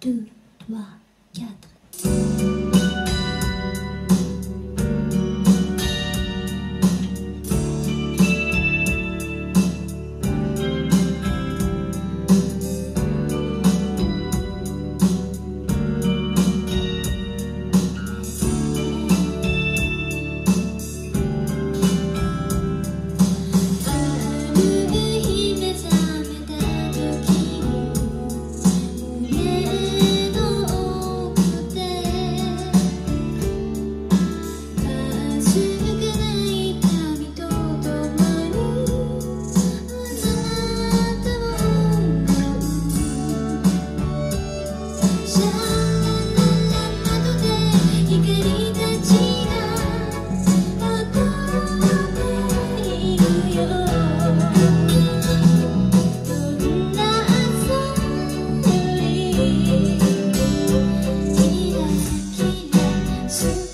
deux, trois, quatre. See.